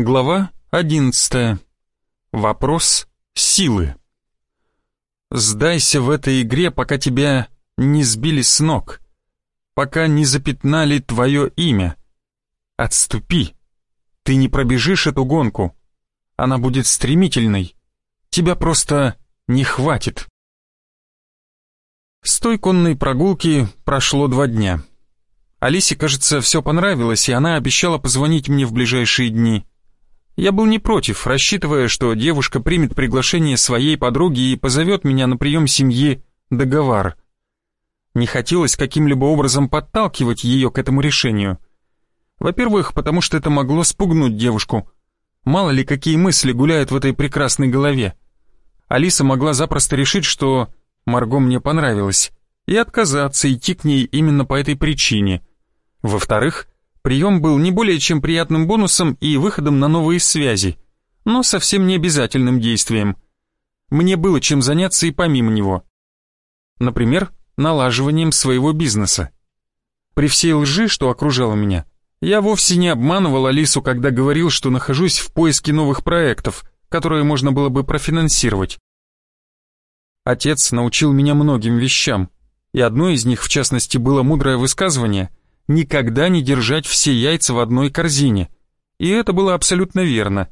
Глава 11. Вопрос силы. Сдайся в этой игре, пока тебя не сбили с ног, пока не запятнали твое имя. Отступи. Ты не пробежишь эту гонку. Она будет стремительной. Тебя просто не хватит. С той конной прогулки прошло два дня. Алисе, кажется, все понравилось, и она обещала позвонить мне в ближайшие дни. Я был не против, рассчитывая, что девушка примет приглашение своей подруги и позовет меня на прием семьи «Договор». Не хотелось каким-либо образом подталкивать ее к этому решению. Во-первых, потому что это могло спугнуть девушку. Мало ли, какие мысли гуляют в этой прекрасной голове. Алиса могла запросто решить, что Марго мне понравилась, и отказаться идти к ней именно по этой причине. Во-вторых, Прием был не более чем приятным бонусом и выходом на новые связи, но совсем не обязательным действием. Мне было чем заняться и помимо него. Например, налаживанием своего бизнеса. При всей лжи, что окружало меня, я вовсе не обманывал Алису, когда говорил, что нахожусь в поиске новых проектов, которые можно было бы профинансировать. Отец научил меня многим вещам, и одно из них, в частности, было мудрое высказывание – никогда не держать все яйца в одной корзине. И это было абсолютно верно.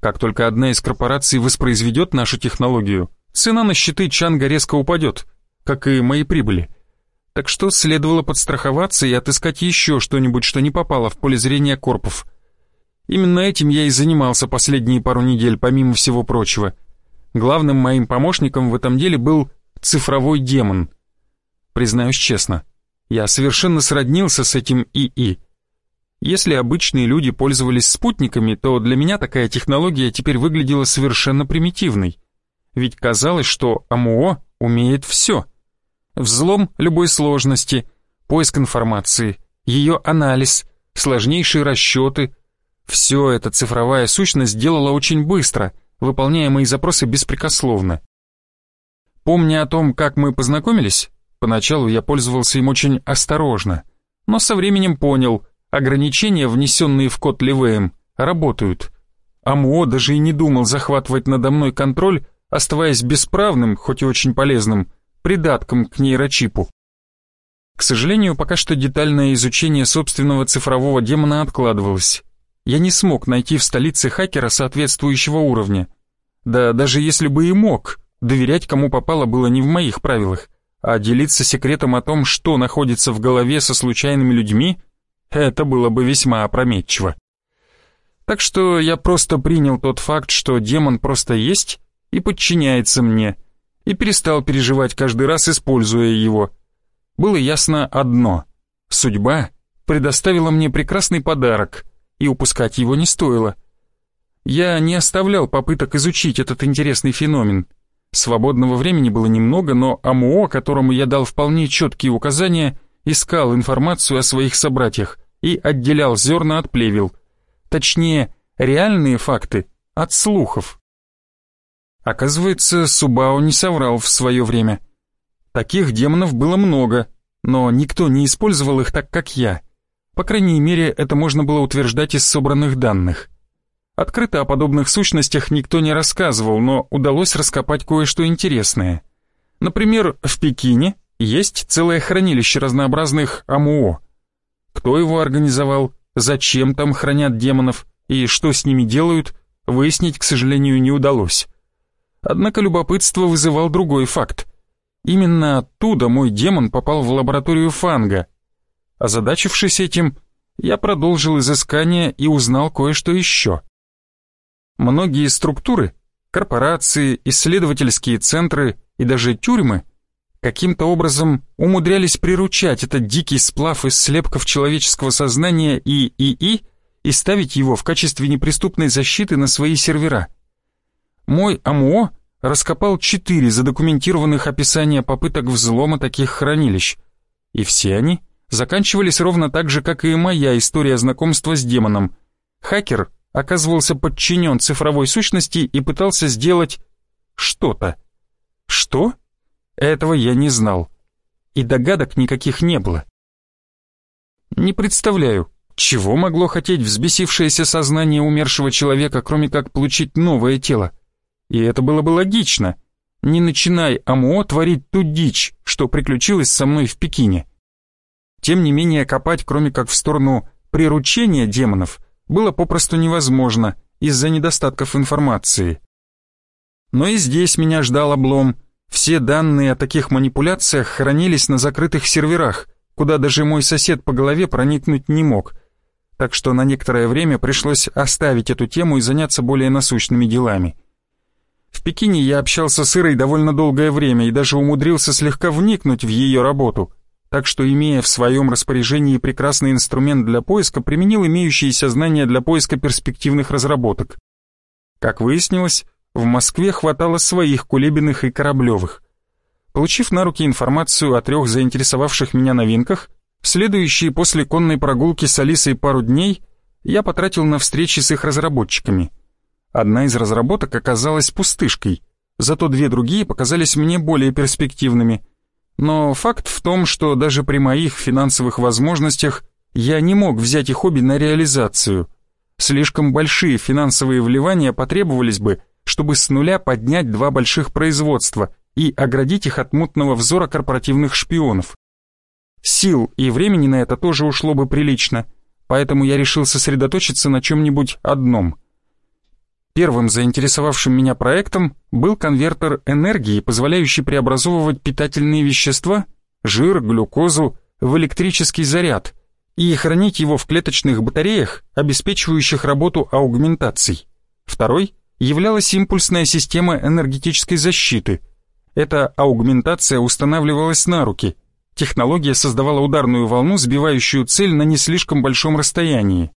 Как только одна из корпораций воспроизведет нашу технологию, цена на счеты Чанга резко упадет, как и мои прибыли. Так что следовало подстраховаться и отыскать еще что-нибудь, что не попало в поле зрения корпов. Именно этим я и занимался последние пару недель, помимо всего прочего. Главным моим помощником в этом деле был цифровой демон. Признаюсь честно, я совершенно сроднился с этим ИИ. Если обычные люди пользовались спутниками, то для меня такая технология теперь выглядела совершенно примитивной. Ведь казалось, что АМО умеет все. Взлом любой сложности, поиск информации, ее анализ, сложнейшие расчеты. Все это цифровая сущность делала очень быстро, выполняя мои запросы беспрекословно. Помня о том, как мы познакомились, Поначалу я пользовался им очень осторожно, но со временем понял, ограничения, внесенные в код Ливеем, работают. АМО даже и не думал захватывать надо мной контроль, оставаясь бесправным, хоть и очень полезным, придатком к нейрочипу. К сожалению, пока что детальное изучение собственного цифрового демона откладывалось. Я не смог найти в столице хакера соответствующего уровня. Да даже если бы и мог, доверять кому попало было не в моих правилах а делиться секретом о том, что находится в голове со случайными людьми, это было бы весьма опрометчиво. Так что я просто принял тот факт, что демон просто есть и подчиняется мне, и перестал переживать каждый раз, используя его. Было ясно одно — судьба предоставила мне прекрасный подарок, и упускать его не стоило. Я не оставлял попыток изучить этот интересный феномен — Свободного времени было немного, но АМО, которому я дал вполне четкие указания, искал информацию о своих собратьях и отделял зерна от плевел. Точнее, реальные факты от слухов. Оказывается, Субао не соврал в свое время. Таких демонов было много, но никто не использовал их так, как я. По крайней мере, это можно было утверждать из собранных данных. Открыто о подобных сущностях никто не рассказывал, но удалось раскопать кое-что интересное. Например, в Пекине есть целое хранилище разнообразных АМУО. Кто его организовал, зачем там хранят демонов и что с ними делают, выяснить, к сожалению, не удалось. Однако любопытство вызывал другой факт. Именно оттуда мой демон попал в лабораторию Фанга. Озадачившись этим, я продолжил изыскание и узнал кое-что еще. Многие структуры, корпорации, исследовательские центры и даже тюрьмы каким-то образом умудрялись приручать этот дикий сплав из слепков человеческого сознания и ИИ и ставить его в качестве неприступной защиты на свои сервера. Мой АМО раскопал четыре задокументированных описания попыток взлома таких хранилищ, и все они заканчивались ровно так же, как и моя история знакомства с демоном. Хакер оказывался подчинен цифровой сущности и пытался сделать что-то. Что? Этого я не знал. И догадок никаких не было. Не представляю, Чего могло хотеть взбесившееся сознание умершего человека, кроме как получить новое тело? И это было бы логично. Не начинай АМО творить ту дичь, что приключилось со мной в Пекине. Тем не менее, копать, кроме как в сторону приручения демонов, было попросту невозможно из-за недостатков информации. Но и здесь меня ждал облом. Все данные о таких манипуляциях хранились на закрытых серверах, куда даже мой сосед по голове проникнуть не мог. Так что на некоторое время пришлось оставить эту тему и заняться более насущными делами. В Пекине я общался с Ирой довольно долгое время и даже умудрился слегка вникнуть в ее работу, так что, имея в своем распоряжении прекрасный инструмент для поиска, применил имеющиеся знания для поиска перспективных разработок. Как выяснилось, в Москве хватало своих Кулебиных и Кораблевых. Получив на руки информацию о трех заинтересовавших меня новинках, следующие после конной прогулки с Алисой пару дней я потратил на встречи с их разработчиками. Одна из разработок оказалась пустышкой, зато две другие показались мне более перспективными. Но факт в том, что даже при моих финансовых возможностях я не мог взять их обе на реализацию. Слишком большие финансовые вливания потребовались бы, чтобы с нуля поднять два больших производства и оградить их от мутного взора корпоративных шпионов. Сил и времени на это тоже ушло бы прилично, поэтому я решил сосредоточиться на чем-нибудь одном. Первым заинтересовавшим меня проектом был конвертер энергии, позволяющий преобразовывать питательные вещества, жир, глюкозу, в электрический заряд и хранить его в клеточных батареях, обеспечивающих работу аугментаций. Второй являлась импульсная система энергетической защиты. Эта аугментация устанавливалась на руки. Технология создавала ударную волну, сбивающую цель на не слишком большом расстоянии.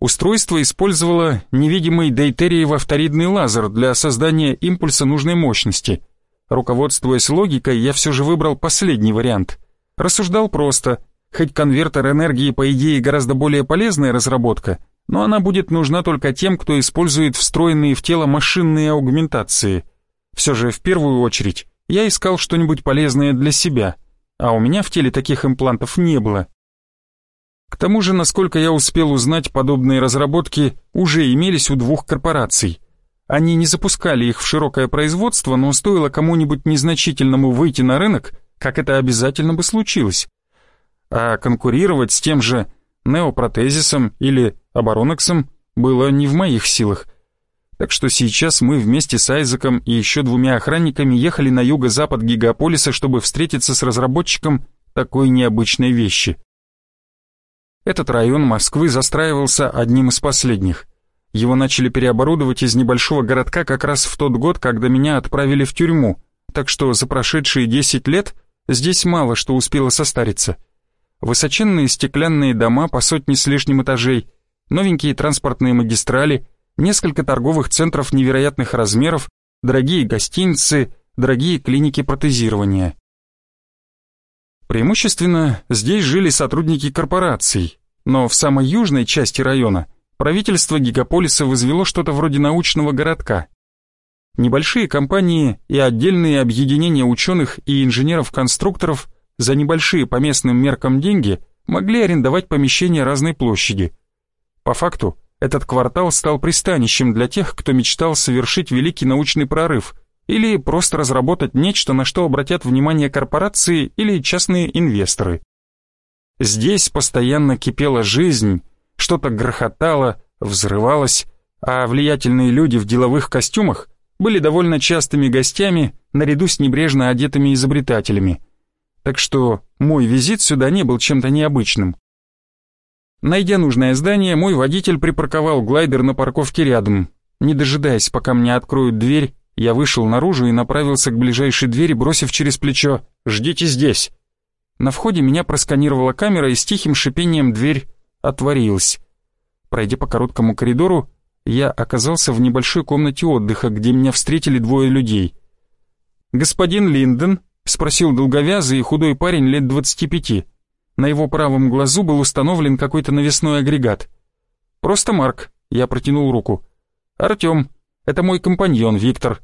Устройство использовало невидимый дейтериево-вторидный лазер для создания импульса нужной мощности. Руководствуясь логикой, я все же выбрал последний вариант. Рассуждал просто, хоть конвертер энергии по идее гораздо более полезная разработка, но она будет нужна только тем, кто использует встроенные в тело машинные аугментации. Все же, в первую очередь, я искал что-нибудь полезное для себя, а у меня в теле таких имплантов не было. К тому же, насколько я успел узнать, подобные разработки уже имелись у двух корпораций. Они не запускали их в широкое производство, но стоило кому-нибудь незначительному выйти на рынок, как это обязательно бы случилось. А конкурировать с тем же неопротезисом или обороноксом было не в моих силах. Так что сейчас мы вместе с Айзеком и еще двумя охранниками ехали на юго-запад гигаполиса, чтобы встретиться с разработчиком такой необычной вещи. Этот район Москвы застраивался одним из последних. Его начали переоборудовать из небольшого городка как раз в тот год, когда меня отправили в тюрьму, так что за прошедшие 10 лет здесь мало что успело состариться высоченные стеклянные дома по сотне с лишним этажей, новенькие транспортные магистрали, несколько торговых центров невероятных размеров, дорогие гостиницы, дорогие клиники протезирования. Преимущественно здесь жили сотрудники корпораций, но в самой южной части района правительство гигаполиса возвело что-то вроде научного городка. Небольшие компании и отдельные объединения ученых и инженеров-конструкторов – за небольшие по местным меркам деньги могли арендовать помещения разной площади. По факту, этот квартал стал пристанищем для тех, кто мечтал совершить великий научный прорыв или просто разработать нечто, на что обратят внимание корпорации или частные инвесторы. Здесь постоянно кипела жизнь, что-то грохотало, взрывалось, а влиятельные люди в деловых костюмах были довольно частыми гостями наряду с небрежно одетыми изобретателями – так что мой визит сюда не был чем-то необычным. Найдя нужное здание, мой водитель припарковал глайдер на парковке рядом. Не дожидаясь, пока мне откроют дверь, я вышел наружу и направился к ближайшей двери, бросив через плечо «Ждите здесь». На входе меня просканировала камера и с тихим шипением дверь отворилась. Пройдя по короткому коридору, я оказался в небольшой комнате отдыха, где меня встретили двое людей. Господин Линден Спросил долговязый и худой парень лет двадцати пяти. На его правом глазу был установлен какой-то навесной агрегат. «Просто Марк», — я протянул руку. «Артем, это мой компаньон Виктор».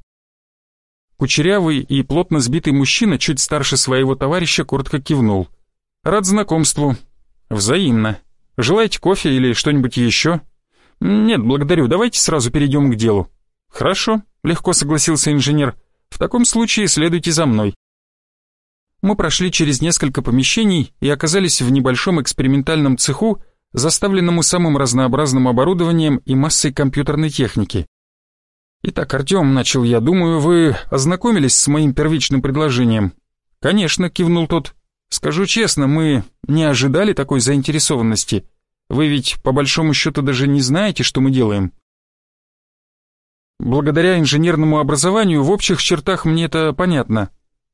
Кучерявый и плотно сбитый мужчина, чуть старше своего товарища, коротко кивнул. «Рад знакомству». «Взаимно». Желаете кофе или что-нибудь еще?» «Нет, благодарю, давайте сразу перейдем к делу». «Хорошо», — легко согласился инженер. «В таком случае следуйте за мной». Мы прошли через несколько помещений и оказались в небольшом экспериментальном цеху, заставленному самым разнообразным оборудованием и массой компьютерной техники. «Итак, Артем, — начал я, — думаю, вы ознакомились с моим первичным предложением?» «Конечно», — кивнул тот. «Скажу честно, мы не ожидали такой заинтересованности. Вы ведь, по большому счету, даже не знаете, что мы делаем». Благодаря инженерному образованию в общих чертах мне это понятно.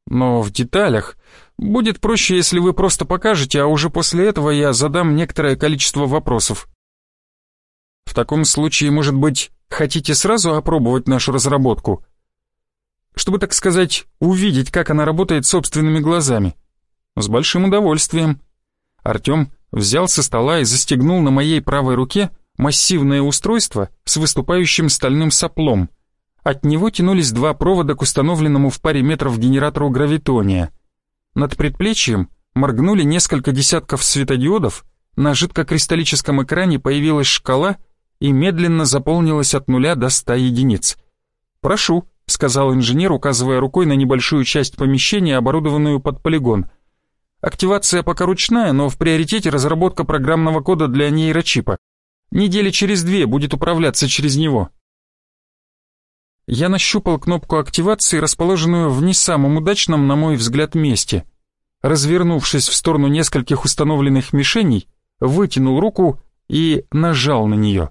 Но в деталях будет проще, если вы просто покажете, а уже после этого я задам некоторое количество вопросов. В таком случае, может быть, хотите сразу опробовать нашу разработку? Чтобы, так сказать, увидеть, как она работает собственными глазами. С большим удовольствием. Артем взял со стола и застегнул на моей правой руке массивное устройство с выступающим стальным соплом — от него тянулись два провода к установленному в паре метров генератору гравитония. Над предплечьем моргнули несколько десятков светодиодов, на жидкокристаллическом экране появилась шкала и медленно заполнилась от нуля до ста единиц. «Прошу», — сказал инженер, указывая рукой на небольшую часть помещения, оборудованную под полигон. «Активация пока ручная, но в приоритете разработка программного кода для нейрочипа. Недели через две будет управляться через него». Я нащупал кнопку активации, расположенную в не самом удачном, на мой взгляд, месте. Развернувшись в сторону нескольких установленных мишеней, вытянул руку и нажал на нее.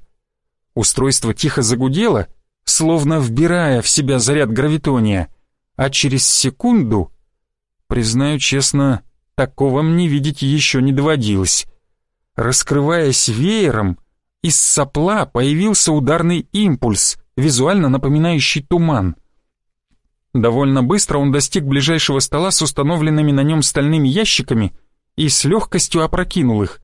Устройство тихо загудело, словно вбирая в себя заряд гравитония, а через секунду, признаю честно, такого мне видеть еще не доводилось. Раскрываясь веером, из сопла появился ударный импульс, визуально напоминающий туман. Довольно быстро он достиг ближайшего стола с установленными на нем стальными ящиками и с легкостью опрокинул их.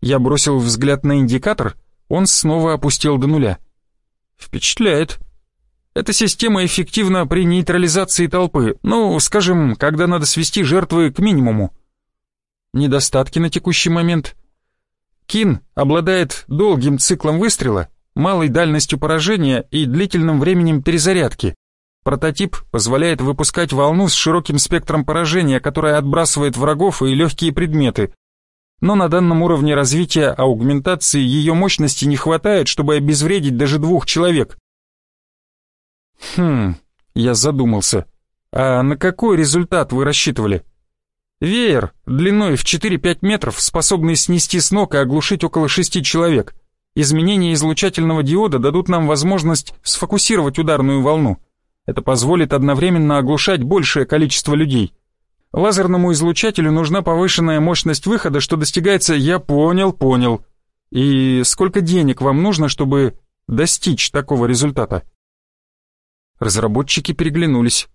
Я бросил взгляд на индикатор, он снова опустил до нуля. Впечатляет. Эта система эффективна при нейтрализации толпы, ну, скажем, когда надо свести жертвы к минимуму. Недостатки на текущий момент. Кин обладает долгим циклом выстрела малой дальностью поражения и длительным временем перезарядки. Прототип позволяет выпускать волну с широким спектром поражения, которая отбрасывает врагов и легкие предметы. Но на данном уровне развития аугментации ее мощности не хватает, чтобы обезвредить даже двух человек. Хм, я задумался. А на какой результат вы рассчитывали? Веер, длиной в 4-5 метров, способный снести с ног и оглушить около шести человек. Изменения излучательного диода дадут нам возможность сфокусировать ударную волну. Это позволит одновременно оглушать большее количество людей. Лазерному излучателю нужна повышенная мощность выхода, что достигается «я понял, понял». И сколько денег вам нужно, чтобы достичь такого результата? Разработчики переглянулись.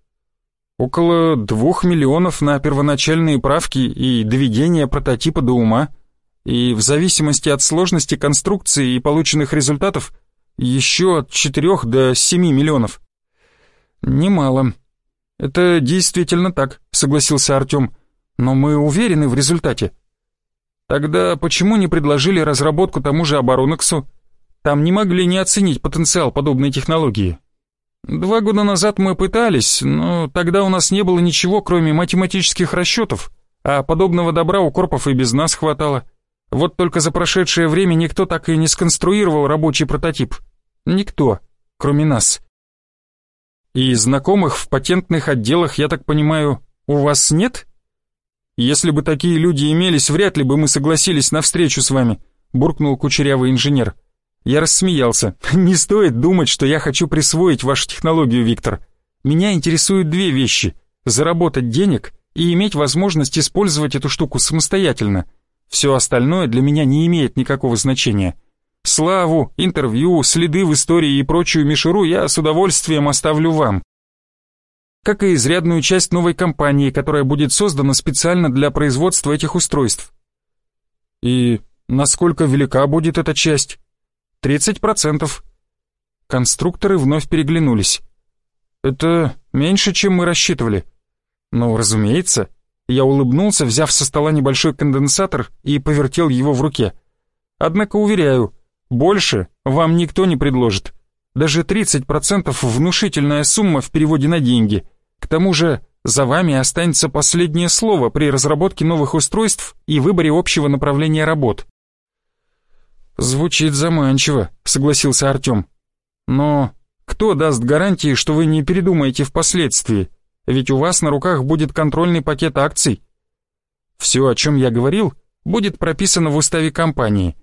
Около двух миллионов на первоначальные правки и доведение прототипа до ума – и в зависимости от сложности конструкции и полученных результатов еще от 4 до 7 миллионов. Немало. Это действительно так, согласился Артем. Но мы уверены в результате. Тогда почему не предложили разработку тому же Оборонексу? Там не могли не оценить потенциал подобной технологии. Два года назад мы пытались, но тогда у нас не было ничего, кроме математических расчетов, а подобного добра у корпов и без нас хватало. Вот только за прошедшее время никто так и не сконструировал рабочий прототип. Никто, кроме нас. И знакомых в патентных отделах, я так понимаю, у вас нет? Если бы такие люди имелись, вряд ли бы мы согласились на встречу с вами, буркнул кучерявый инженер. Я рассмеялся. Не стоит думать, что я хочу присвоить вашу технологию, Виктор. Меня интересуют две вещи: заработать денег и иметь возможность использовать эту штуку самостоятельно. Все остальное для меня не имеет никакого значения. Славу, интервью, следы в истории и прочую мишуру я с удовольствием оставлю вам. Как и изрядную часть новой компании, которая будет создана специально для производства этих устройств. И насколько велика будет эта часть? 30%. Конструкторы вновь переглянулись. Это меньше, чем мы рассчитывали. Ну, разумеется, я улыбнулся, взяв со стола небольшой конденсатор и повертел его в руке. Однако, уверяю, больше вам никто не предложит. Даже 30% внушительная сумма в переводе на деньги. К тому же за вами останется последнее слово при разработке новых устройств и выборе общего направления работ. Звучит заманчиво, согласился Артем. Но кто даст гарантии, что вы не передумаете впоследствии? Ведь у вас на руках будет контрольный пакет акций. Все, о чем я говорил, будет прописано в уставе компании.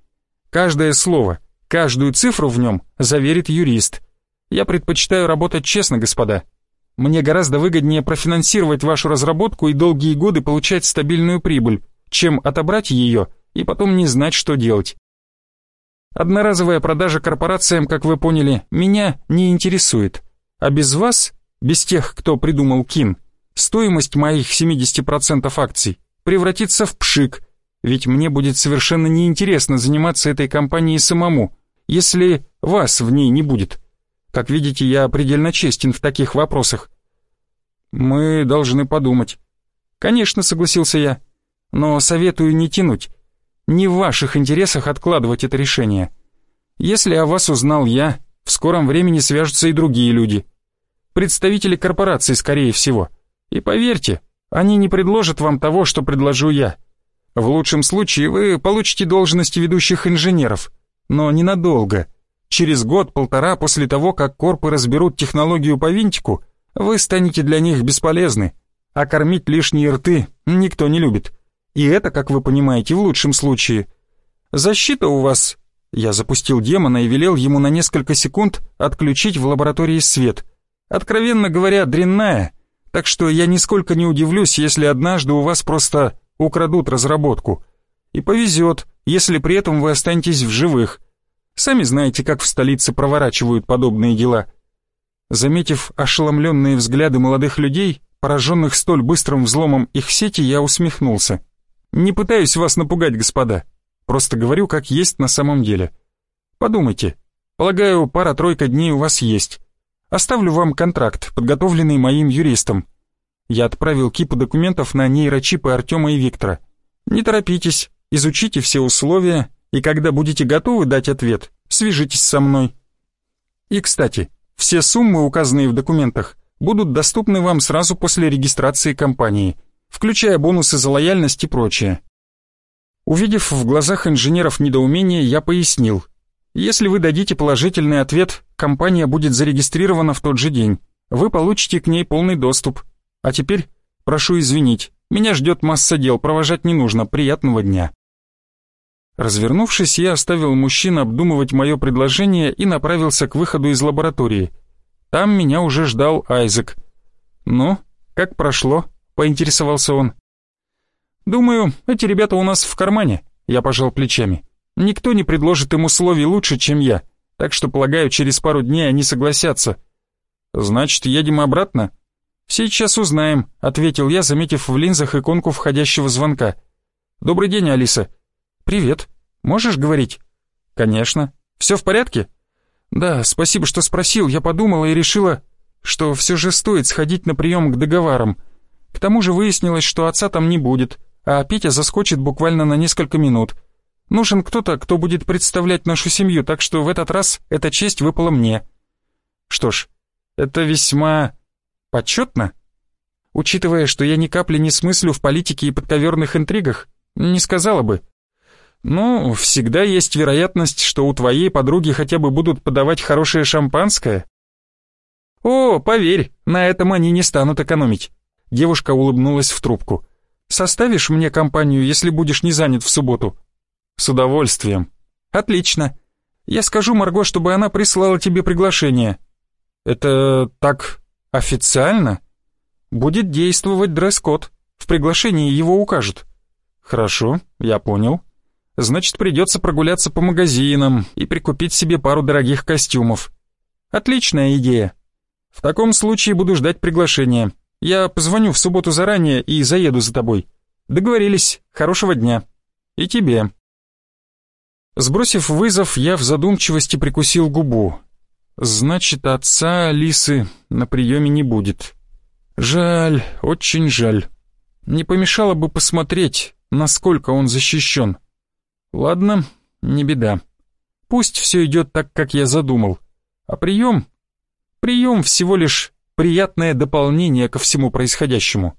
Каждое слово, каждую цифру в нем заверит юрист. Я предпочитаю работать честно, господа. Мне гораздо выгоднее профинансировать вашу разработку и долгие годы получать стабильную прибыль, чем отобрать ее и потом не знать, что делать. Одноразовая продажа корпорациям, как вы поняли, меня не интересует. А без вас, без тех, кто придумал КИН, стоимость моих 70% акций превратится в пшик, ведь мне будет совершенно неинтересно заниматься этой компанией самому, если вас в ней не будет. Как видите, я предельно честен в таких вопросах. Мы должны подумать. Конечно, согласился я, но советую не тянуть. Не в ваших интересах откладывать это решение. Если о вас узнал я, в скором времени свяжутся и другие люди. Представители корпорации, скорее всего. И поверьте, они не предложат вам того, что предложу я. В лучшем случае вы получите должности ведущих инженеров, но ненадолго. Через год-полтора после того, как корпы разберут технологию по винтику, вы станете для них бесполезны, а кормить лишние рты никто не любит. И это, как вы понимаете, в лучшем случае. Защита у вас... Я запустил демона и велел ему на несколько секунд отключить в лаборатории свет. Откровенно говоря, дрянная, так что я нисколько не удивлюсь, если однажды у вас просто украдут разработку. И повезет, если при этом вы останетесь в живых. Сами знаете, как в столице проворачивают подобные дела. Заметив ошеломленные взгляды молодых людей, пораженных столь быстрым взломом их сети, я усмехнулся. «Не пытаюсь вас напугать, господа. Просто говорю, как есть на самом деле. Подумайте. Полагаю, пара-тройка дней у вас есть. Оставлю вам контракт, подготовленный моим юристом. Я отправил кипу документов на нейрочипы Артема и Виктора. Не торопитесь, изучите все условия, и когда будете готовы дать ответ, свяжитесь со мной. И, кстати, все суммы, указанные в документах, будут доступны вам сразу после регистрации компании, включая бонусы за лояльность и прочее. Увидев в глазах инженеров недоумение, я пояснил. Если вы дадите положительный ответ, компания будет зарегистрирована в тот же день. Вы получите к ней полный доступ. А теперь, прошу извинить, меня ждет масса дел, провожать не нужно. Приятного дня. Развернувшись, я оставил мужчин обдумывать мое предложение и направился к выходу из лаборатории. Там меня уже ждал Айзек. «Ну, как прошло?» — поинтересовался он. «Думаю, эти ребята у нас в кармане», — я пожал плечами. «Никто не предложит им условий лучше, чем я, так что, полагаю, через пару дней они согласятся». «Значит, едем обратно?» «Сейчас узнаем», — ответил я, заметив в линзах иконку входящего звонка. «Добрый день, Алиса. «Привет. Можешь говорить?» «Конечно. Все в порядке?» «Да, спасибо, что спросил. Я подумала и решила, что все же стоит сходить на прием к договорам. К тому же выяснилось, что отца там не будет, а Петя заскочит буквально на несколько минут. Нужен кто-то, кто будет представлять нашу семью, так что в этот раз эта честь выпала мне». «Что ж, это весьма почетно?» Учитывая, что я ни капли не смыслю в политике и подковерных интригах, не сказала бы. «Ну, всегда есть вероятность, что у твоей подруги хотя бы будут подавать хорошее шампанское». «О, поверь, на этом они не станут экономить». Девушка улыбнулась в трубку. «Составишь мне компанию, если будешь не занят в субботу?» «С удовольствием». «Отлично. Я скажу Марго, чтобы она прислала тебе приглашение». «Это так официально?» «Будет действовать дресс-код. В приглашении его укажут». «Хорошо, я понял». Значит, придется прогуляться по магазинам и прикупить себе пару дорогих костюмов. Отличная идея. В таком случае буду ждать приглашения. Я позвоню в субботу заранее и заеду за тобой. Договорились. Хорошего дня. И тебе. Сбросив вызов, я в задумчивости прикусил губу. Значит, отца Алисы на приеме не будет. Жаль, очень жаль. Не помешало бы посмотреть, насколько он защищен. Ладно, Не беда. Пусть все идет так, как я задумал. А прием? Прием всего лишь приятное дополнение ко всему происходящему.